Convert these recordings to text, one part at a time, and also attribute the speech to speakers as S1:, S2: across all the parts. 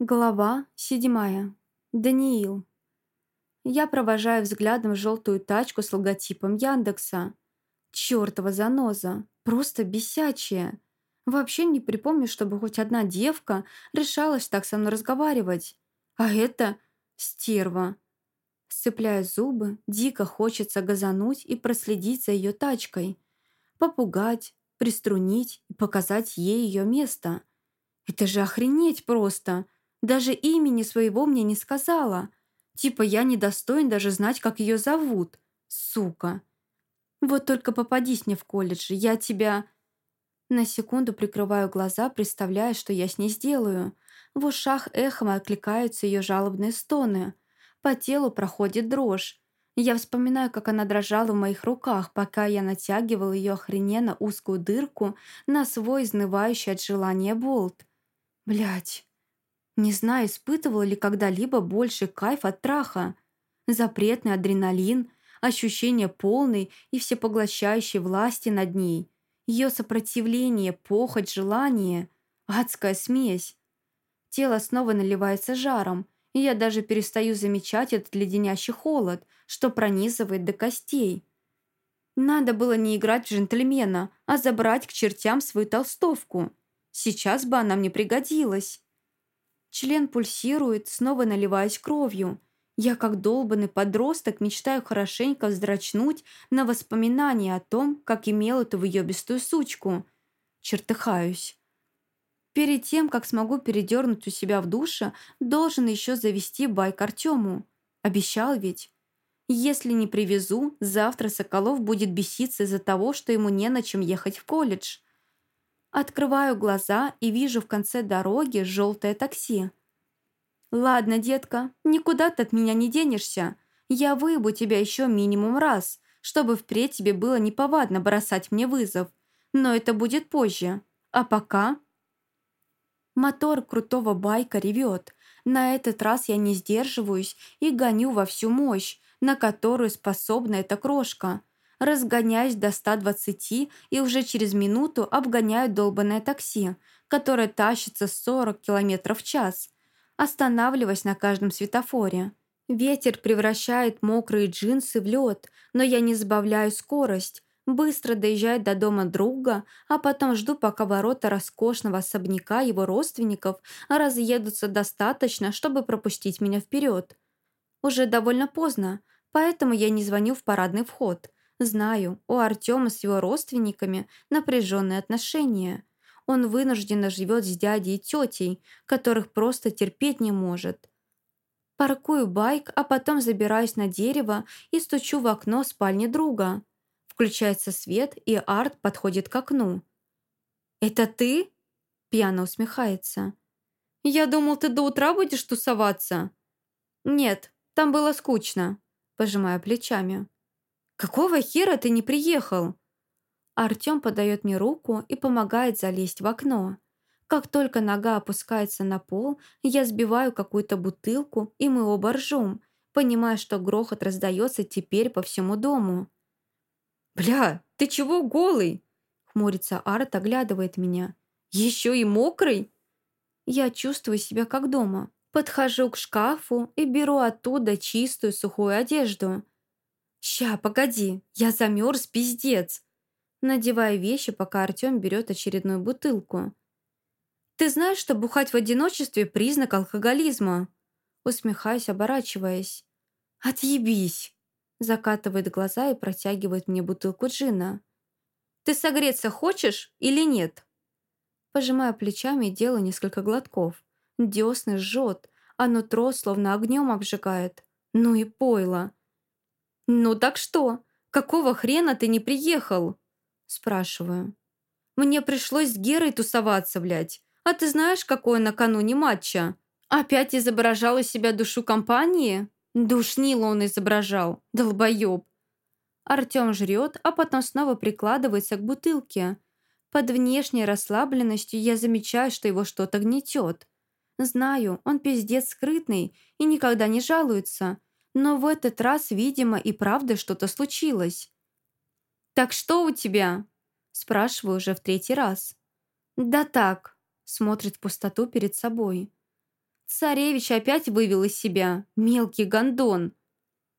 S1: Глава седьмая. Даниил. Я провожаю взглядом желтую тачку с логотипом Яндекса. Чёртова заноза. Просто бесячая. Вообще не припомню, чтобы хоть одна девка решалась так со мной разговаривать. А это стерва. Сцепляя зубы, дико хочется газануть и проследить за ее тачкой. Попугать, приструнить и показать ей ее место. Это же охренеть просто. Даже имени своего мне не сказала. Типа я недостоин даже знать, как ее зовут. Сука. Вот только попадись мне в колледж, я тебя... На секунду прикрываю глаза, представляя, что я с ней сделаю. В ушах эхом откликаются ее жалобные стоны. По телу проходит дрожь. Я вспоминаю, как она дрожала в моих руках, пока я натягивал ее охрененно узкую дырку на свой изнывающий от желания болт. Блять. Не знаю, испытывала ли когда-либо больше кайф от траха. Запретный адреналин, ощущение полной и всепоглощающей власти над ней, ее сопротивление, похоть, желание, адская смесь. Тело снова наливается жаром, и я даже перестаю замечать этот леденящий холод, что пронизывает до костей. Надо было не играть в джентльмена, а забрать к чертям свою толстовку. Сейчас бы она мне пригодилась. Член пульсирует, снова наливаясь кровью. Я, как долбанный подросток, мечтаю хорошенько вздрачнуть на воспоминания о том, как имел эту въебистую сучку. Чертыхаюсь. Перед тем, как смогу передернуть у себя в душе, должен еще завести байк Артему. Обещал ведь. Если не привезу, завтра Соколов будет беситься из-за того, что ему не на чем ехать в колледж. Открываю глаза и вижу в конце дороги желтое такси. «Ладно, детка, никуда ты от меня не денешься. Я выебу тебя еще минимум раз, чтобы впредь тебе было неповадно бросать мне вызов. Но это будет позже. А пока...» Мотор крутого байка ревет. На этот раз я не сдерживаюсь и гоню во всю мощь, на которую способна эта крошка разгоняюсь до 120 и уже через минуту обгоняю долбанное такси, которое тащится 40 км в час, останавливаясь на каждом светофоре. Ветер превращает мокрые джинсы в лед, но я не сбавляю скорость, быстро доезжаю до дома друга, а потом жду, пока ворота роскошного особняка его родственников разъедутся достаточно, чтобы пропустить меня вперед. Уже довольно поздно, поэтому я не звоню в парадный вход – Знаю, у Артема с его родственниками напряженные отношения. Он вынужденно живет с дядей и тетей, которых просто терпеть не может. Паркую байк, а потом забираюсь на дерево и стучу в окно спальни друга. Включается свет, и Арт подходит к окну. «Это ты?» – пьяно усмехается. «Я думал, ты до утра будешь тусоваться?» «Нет, там было скучно», – пожимая плечами. «Какого хера ты не приехал?» Артём подает мне руку и помогает залезть в окно. Как только нога опускается на пол, я сбиваю какую-то бутылку, и мы оба ржем, понимая, что грохот раздается теперь по всему дому. «Бля, ты чего голый?» Хмурится Арт, оглядывает меня. «Еще и мокрый?» Я чувствую себя как дома. Подхожу к шкафу и беру оттуда чистую сухую одежду. «Ща, погоди, я замерз, пиздец!» Надевая вещи, пока Артем берет очередную бутылку. «Ты знаешь, что бухать в одиночестве – признак алкоголизма?» Усмехаюсь, оборачиваясь. «Отъебись!» Закатывает глаза и протягивает мне бутылку джина. «Ты согреться хочешь или нет?» Пожимаю плечами делаю несколько глотков. Десны жжет, а нутро словно огнем обжигает. Ну и пойло. «Ну так что? Какого хрена ты не приехал?» Спрашиваю. «Мне пришлось с Герой тусоваться, блядь. А ты знаешь, какое накануне матча? Опять изображал из себя душу компании?» Душнило он изображал, долбоеб. Артем жрет, а потом снова прикладывается к бутылке. Под внешней расслабленностью я замечаю, что его что-то гнетет. Знаю, он пиздец скрытный и никогда не жалуется, но в этот раз, видимо, и правда что-то случилось. «Так что у тебя?» Спрашиваю уже в третий раз. «Да так», — смотрит в пустоту перед собой. Царевич опять вывел из себя. Мелкий гондон.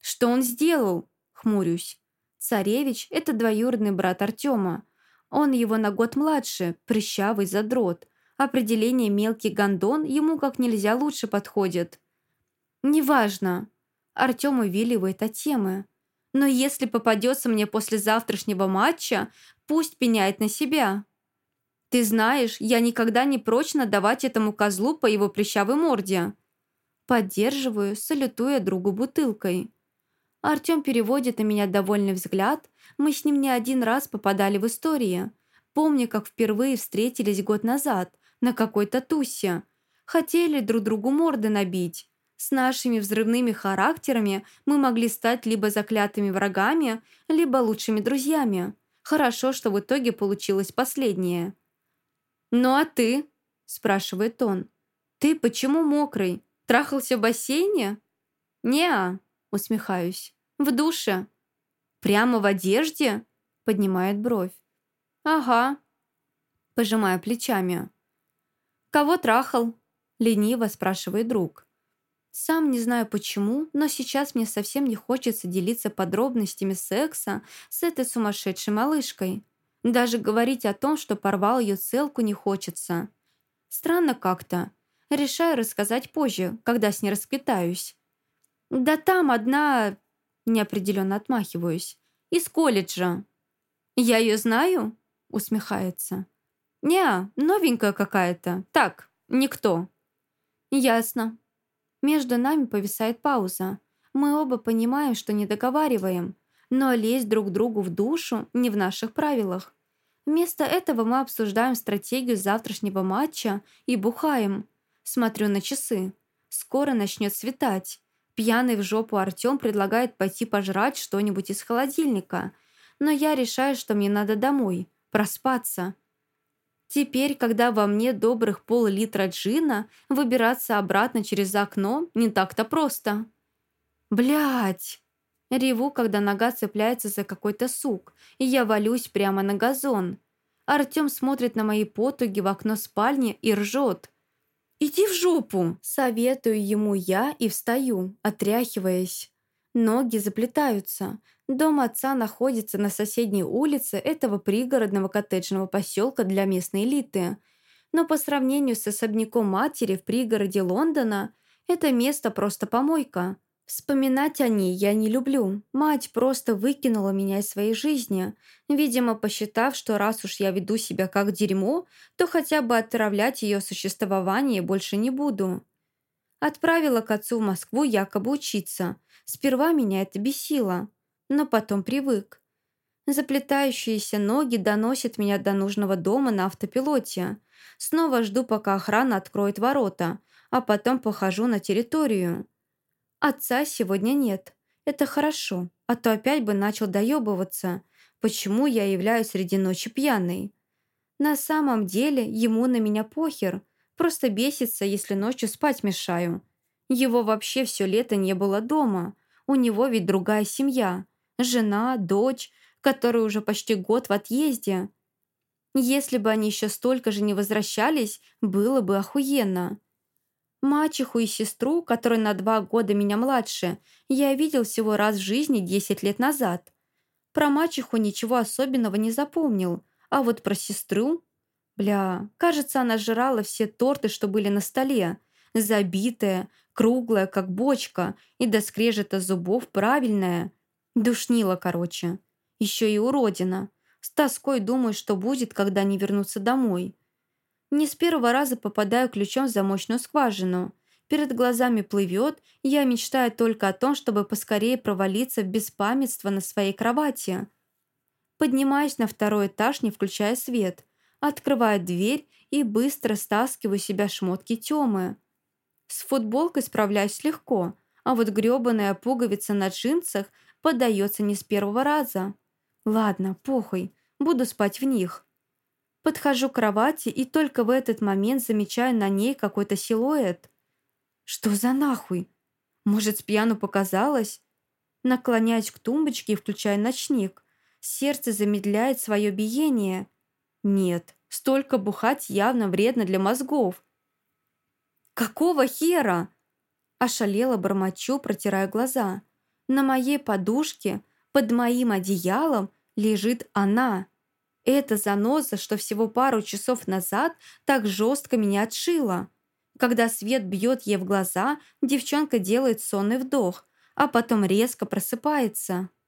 S1: Что он сделал? Хмурюсь. Царевич – это двоюродный брат Артема. Он его на год младше, прыщавый задрот. Определение «мелкий гондон» ему как нельзя лучше подходит. Неважно. Артем увиливает от темы. Но если попадется мне после завтрашнего матча, пусть пеняет на себя. Ты знаешь, я никогда не прочно давать этому козлу по его прыщавой морде. Поддерживаю, салютуя другу бутылкой. Артем переводит на меня довольный взгляд. Мы с ним не один раз попадали в истории. Помню, как впервые встретились год назад на какой-то тусе. Хотели друг другу морды набить. С нашими взрывными характерами мы могли стать либо заклятыми врагами, либо лучшими друзьями. Хорошо, что в итоге получилось последнее. «Ну а ты?» – спрашивает он. «Ты почему мокрый? Трахался в бассейне?» «Не-а», усмехаюсь. «В душе». «Прямо в одежде?» – поднимает бровь. «Ага». Пожимаю плечами. «Кого трахал?» – лениво спрашивает друг. Сам не знаю почему, но сейчас мне совсем не хочется делиться подробностями секса с этой сумасшедшей малышкой. Даже говорить о том, что порвал ее целку, не хочется. Странно как-то. Решаю рассказать позже, когда с ней расквитаюсь. «Да там одна...» Неопределенно отмахиваюсь. «Из колледжа». «Я ее знаю?» Усмехается. «Не, новенькая какая-то. Так, никто». «Ясно». Между нами повисает пауза. Мы оба понимаем, что не договариваем, но лезть друг другу в душу не в наших правилах. Вместо этого мы обсуждаем стратегию завтрашнего матча и бухаем. Смотрю на часы. Скоро начнет светать. Пьяный в жопу Артем предлагает пойти пожрать что-нибудь из холодильника, но я решаю, что мне надо домой, проспаться. Теперь, когда во мне добрых пол-литра джина, выбираться обратно через окно не так-то просто. Блять! Реву, когда нога цепляется за какой-то сук, и я валюсь прямо на газон. Артем смотрит на мои потуги в окно спальни и ржет. «Иди в жопу!» Советую ему я и встаю, отряхиваясь. Ноги заплетаются. Дом отца находится на соседней улице этого пригородного коттеджного поселка для местной элиты. Но по сравнению с особняком матери в пригороде Лондона, это место просто помойка. Вспоминать о ней я не люблю. Мать просто выкинула меня из своей жизни, видимо, посчитав, что раз уж я веду себя как дерьмо, то хотя бы отравлять ее существование больше не буду. Отправила к отцу в Москву якобы учиться. Сперва меня это бесило, но потом привык. Заплетающиеся ноги доносят меня до нужного дома на автопилоте. Снова жду, пока охрана откроет ворота, а потом похожу на территорию. Отца сегодня нет. Это хорошо, а то опять бы начал доебываться. Почему я являюсь среди ночи пьяной? На самом деле ему на меня похер. Просто бесится, если ночью спать мешаю. Его вообще все лето не было дома. У него ведь другая семья. Жена, дочь, которые уже почти год в отъезде. Если бы они еще столько же не возвращались, было бы охуенно. Мачеху и сестру, которая на два года меня младше, я видел всего раз в жизни 10 лет назад. Про мачеху ничего особенного не запомнил, а вот про сестру... Бля, кажется, она жрала все торты, что были на столе. Забитая, круглая, как бочка, и до скрежета зубов правильная. Душнила, короче. Еще и уродина. С тоской думаю, что будет, когда они вернутся домой. Не с первого раза попадаю ключом в замочную скважину. Перед глазами плывет, я мечтаю только о том, чтобы поскорее провалиться в беспамятство на своей кровати. Поднимаюсь на второй этаж, не включая свет. Открываю дверь и быстро стаскиваю себя шмотки Тёмы. С футболкой справляюсь легко, а вот грёбаная пуговица на джинсах поддается не с первого раза. Ладно, похуй, буду спать в них. Подхожу к кровати и только в этот момент замечаю на ней какой-то силуэт. Что за нахуй? Может, с пьяну показалось? Наклоняюсь к тумбочке и включаю ночник. Сердце замедляет свое биение. Нет, столько бухать явно вредно для мозгов. Какого хера? Ошалела бормочу, протирая глаза. На моей подушке, под моим одеялом, лежит она. Эта заноза, что всего пару часов назад так жестко меня отшила. Когда свет бьет ей в глаза, девчонка делает сонный вдох, а потом резко просыпается.